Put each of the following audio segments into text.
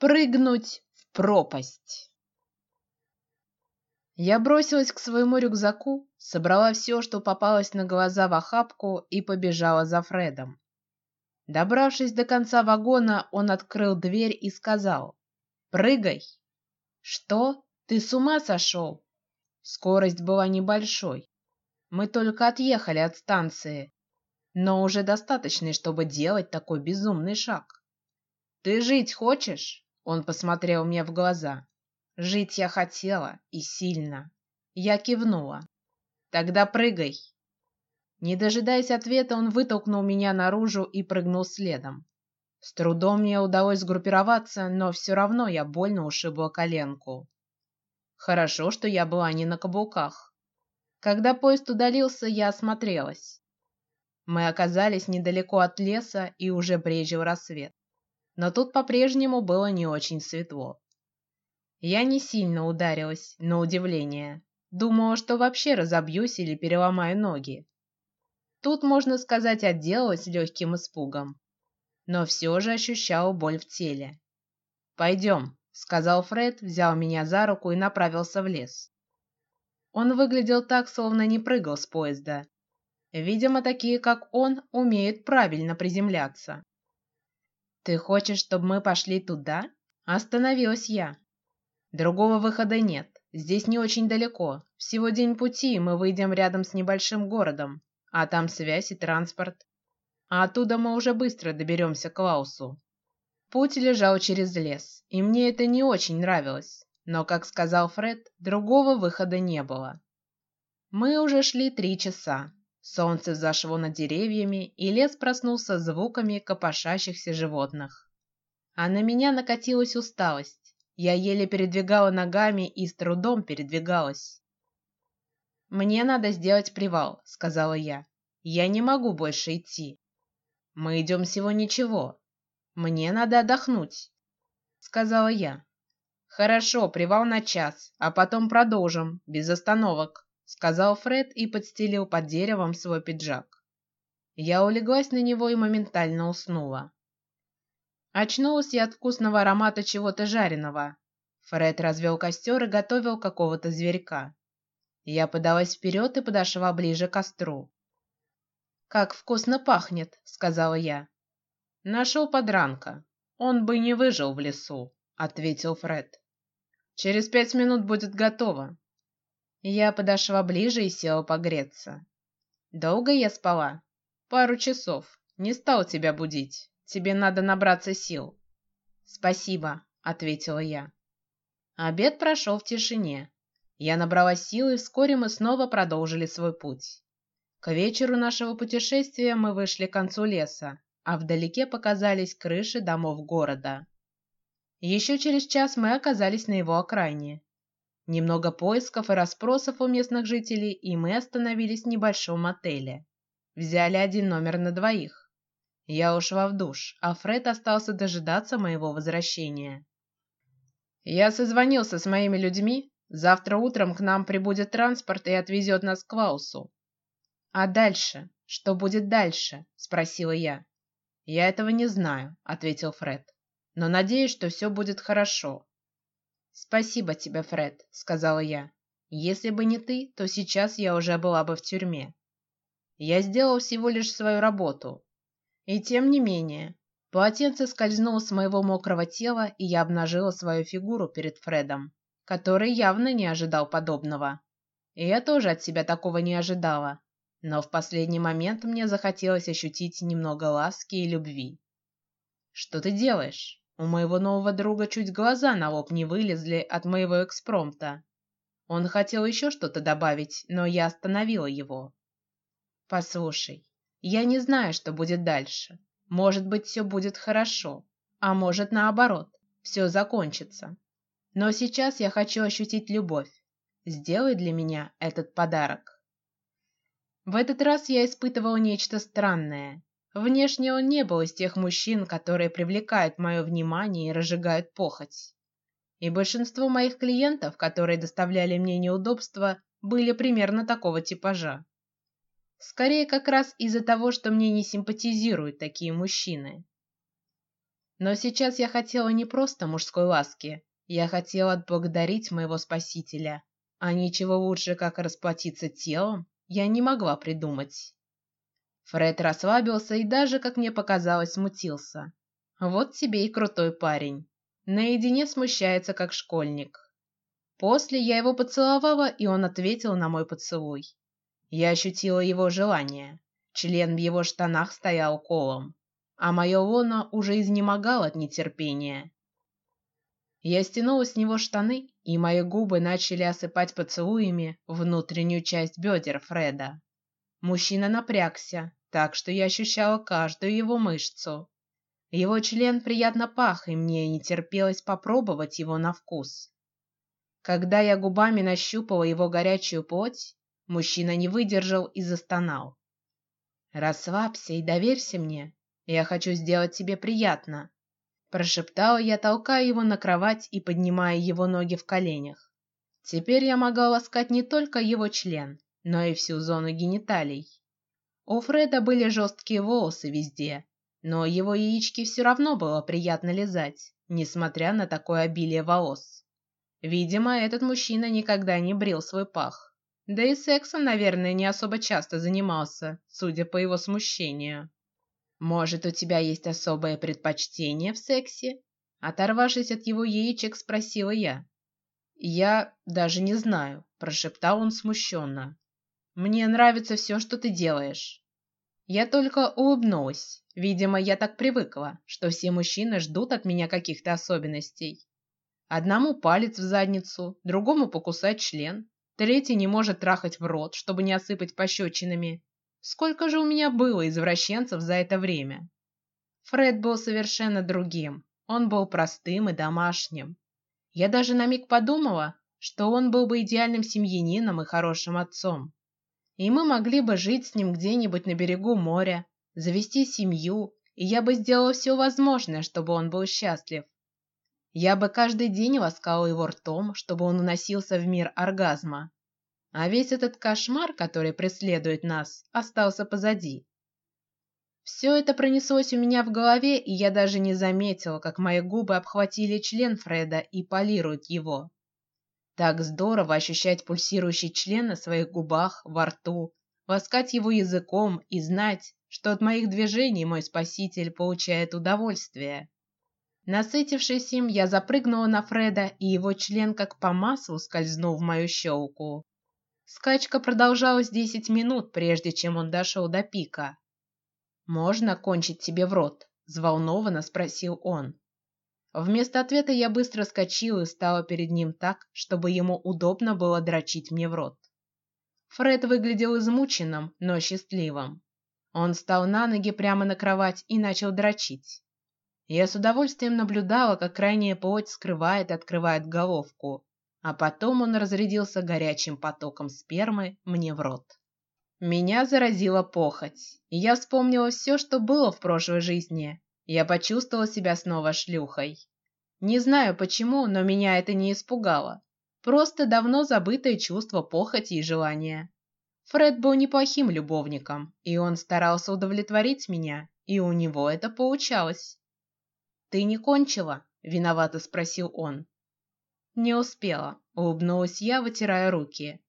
Прыгнуть в пропасть. Я бросилась к своему рюкзаку, собрала все, что попалось на глаза в охапку и побежала за Фредом. Добравшись до конца вагона, он открыл дверь и сказал: "Прыгай". Что? Ты с ума сошел? Скорость была небольшой. Мы только отъехали от станции, но уже достаточной, чтобы делать такой безумный шаг. Ты жить хочешь? Он посмотрел мне в глаза. Жить я хотела и сильно. Я кивнула. Тогда прыгай. Не дожидаясь ответа, он вытолкнул меня наружу и прыгнул следом. С трудом мне удалось сгруппироваться, но все равно я больно ушибла коленку. Хорошо, что я была не на каблуках. Когда поезд удалился, я осмотрелась. Мы оказались недалеко от леса и уже брежил рассвет но тут по-прежнему было не очень светло. Я не сильно ударилась, на удивление. Думала, что вообще разобьюсь или переломаю ноги. Тут можно сказать отделалась легким испугом, но все же ощущала боль в теле. Пойдем, сказал Фред, взял меня за руку и направился в лес. Он выглядел так, словно не прыгал с поезда. Видимо, такие как он умеют правильно приземляться. Ты хочешь, чтобы мы пошли туда? Остановилась я. Другого выхода нет. Здесь не очень далеко. Всего день пути, и мы выйдем рядом с небольшим городом, а там связь и транспорт. А оттуда мы уже быстро доберемся к Лаусу. Путь лежал через лес, и мне это не очень нравилось. Но, как сказал Фред, другого выхода не было. Мы уже шли три часа, Солнце зашло над деревьями, и лес проснулся звуками копошащихся животных. А на меня накатилась усталость. Я еле передвигала ногами и с трудом передвигалась. Мне надо сделать привал, сказала я. Я не могу больше идти. Мы идем всего ничего. Мне надо отдохнуть, сказала я. Хорошо, привал на час, а потом продолжим без остановок сказал Фред и подстелил под деревом свой пиджак. Я улеглась на него и моментально уснула. Очнулась я от вкусного аромата чего-то жареного. Фред развел костер и готовил какого-то зверька. Я подалась вперед и подошла ближе к костру. Как вкусно пахнет, сказала я. Нашел подранка. Он бы не выжил в лесу, ответил Фред. Через пять минут будет готово. Я подошла ближе и села погреться. Долго я спала? Пару часов. Не стал тебя будить. Тебе надо набраться сил. Спасибо, ответила я. Обед прошел в тишине. Я набрала силы, и вскоре мы снова продолжили свой путь. К вечеру нашего путешествия мы вышли к концу леса, а вдалеке показались крыши домов города. Еще через час мы оказались на его окраине. Немного поисков и расспросов у местных жителей, и мы остановились в небольшом отеле. Взяли один номер на двоих. Я ушла в душ, а Фред остался дожидаться моего возвращения. Я созвонился с моими людьми. Завтра утром к нам прибудет транспорт и отвезет нас к Ваусу. А дальше? Что будет дальше? спросила я. Я этого не знаю, ответил Фред. Но надеюсь, что все будет хорошо. Спасибо тебе, Фред, сказала я. Если бы не ты, то сейчас я уже была бы в тюрьме. Я сделал всего лишь свою работу, и тем не менее полотенце скользнуло с моего мокрого тела, и я обнажила свою фигуру перед Фредом, который явно не ожидал подобного. И я тоже от себя такого не ожидала, но в последний момент мне захотелось ощутить немного ласки и любви. Что ты делаешь? У моего нового друга чуть глаза на лоб не вылезли от моего экспромта. Он хотел еще что-то добавить, но я остановила его. Послушай, я не знаю, что будет дальше. Может быть, все будет хорошо, а может наоборот, все закончится. Но сейчас я хочу ощутить любовь. Сделай для меня этот подарок. В этот раз я испытывала нечто странное. Внешне он не был из тех мужчин, которые привлекают мое внимание и разжигают похоть. И большинство моих клиентов, которые доставляли мне неудобства, были примерно такого типажа. Скорее, как раз из-за того, что мне не симпатизируют такие мужчины. Но сейчас я хотела не просто мужской ласки, я хотела отблагодарить моего спасителя, а ничего лучше, как расплатиться телом, я не могла придумать. Фред расслабился и даже, как мне показалось, смутился. Вот тебе и крутой парень. Наедине смущается, как школьник. После я его поцеловала, и он ответил на мой поцелуй. Я ощутила его желание. Член в его штанах стоял колом а мое лоно уже изнемогало от нетерпения. Я стянула с него штаны, и мои губы начали осыпать поцелуями внутреннюю часть бедер Фреда. Мужчина напрягся, так что я ощущала каждую его мышцу. Его член приятно пах, и мне не терпелось попробовать его на вкус. Когда я губами нащупала его горячую плоть, мужчина не выдержал и застонал. Расслабься и доверься мне, я хочу сделать тебе приятно, прошептала я, толкая его на кровать и поднимая его ноги в коленях. Теперь я могла ласкать не только его член, но и всю зону гениталий. У Фреда были жесткие волосы везде, но его яички все равно было приятно лизать, несмотря на такое обилие волос. Видимо, этот мужчина никогда не брил свой пах, да и сексом, наверное, не особо часто занимался, судя по его смущению. Может, у тебя есть особое предпочтение в сексе? Оторвавшись от его яичек, спросила я. Я даже не знаю, прошептал он смущенно. Мне нравится все, что ты делаешь. Я только улыбнулась. Видимо, я так привыкла, что все мужчины ждут от меня каких-то особенностей. Одному палец в задницу, другому покусать член, третий не может трахать в рот, чтобы не осыпать пощечинами, Сколько же у меня было извращенцев за это время? Фред был совершенно другим. Он был простым и домашним. Я даже на миг подумала, что он был бы идеальным семьянином и хорошим отцом. И мы могли бы жить с ним где-нибудь на берегу моря, завести семью, и я бы сделала все возможное, чтобы он был счастлив. Я бы каждый день ласкала его ртом, чтобы он уносился в мир оргазма. А весь этот кошмар, который преследует нас, остался позади. Все это пронеслось у меня в голове, и я даже не заметила, как мои губы обхватили член Фреда и полируют его. Так здорово ощущать пульсирующий член на своих губах, во рту, ласкать его языком и знать, что от моих движений мой спаситель получает удовольствие. Насытившись им, я запрыгнула на Фреда, и его член как по маслу скользнул в мою щелку. Скачка продолжалась десять минут, прежде чем он дошел до пика. Можно кончить тебе в рот? взволнованно спросил он. Вместо ответа я быстро скочила и стала перед ним так, чтобы ему удобно было дрочить мне в рот. Фред выглядел измученным, но счастливым. Он встал на ноги прямо на кровать и начал дрочить. Я с удовольствием наблюдала, как крайняя плоть скрывает и открывает головку, а потом он разрядился горячим потоком спермы мне в рот. Меня заразила похоть, и я вспомнила все, что было в прошлой жизни. Я почувствовала себя снова шлюхой. Не знаю почему, но меня это не испугало. Просто давно забытое чувство похоти и желания. Фред был неплохим любовником, и он старался удовлетворить меня, и у него это получалось. Ты не кончила? Виновато спросил он. Не успела, улыбнулась я, вытирая руки.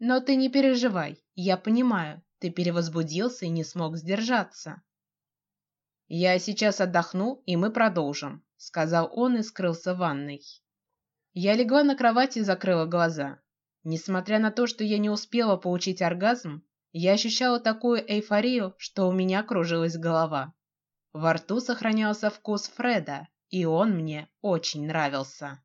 Но ты не переживай, я понимаю, ты перевозбудился и не смог сдержаться. Я сейчас отдохну, и мы продолжим, сказал он и скрылся в ванной. Я легла на кровати и закрыла глаза. Несмотря на то, что я не успела получить оргазм, я ощущала такую эйфорию, что у меня кружилась голова. Во рту сохранялся вкус Фреда, и он мне очень нравился.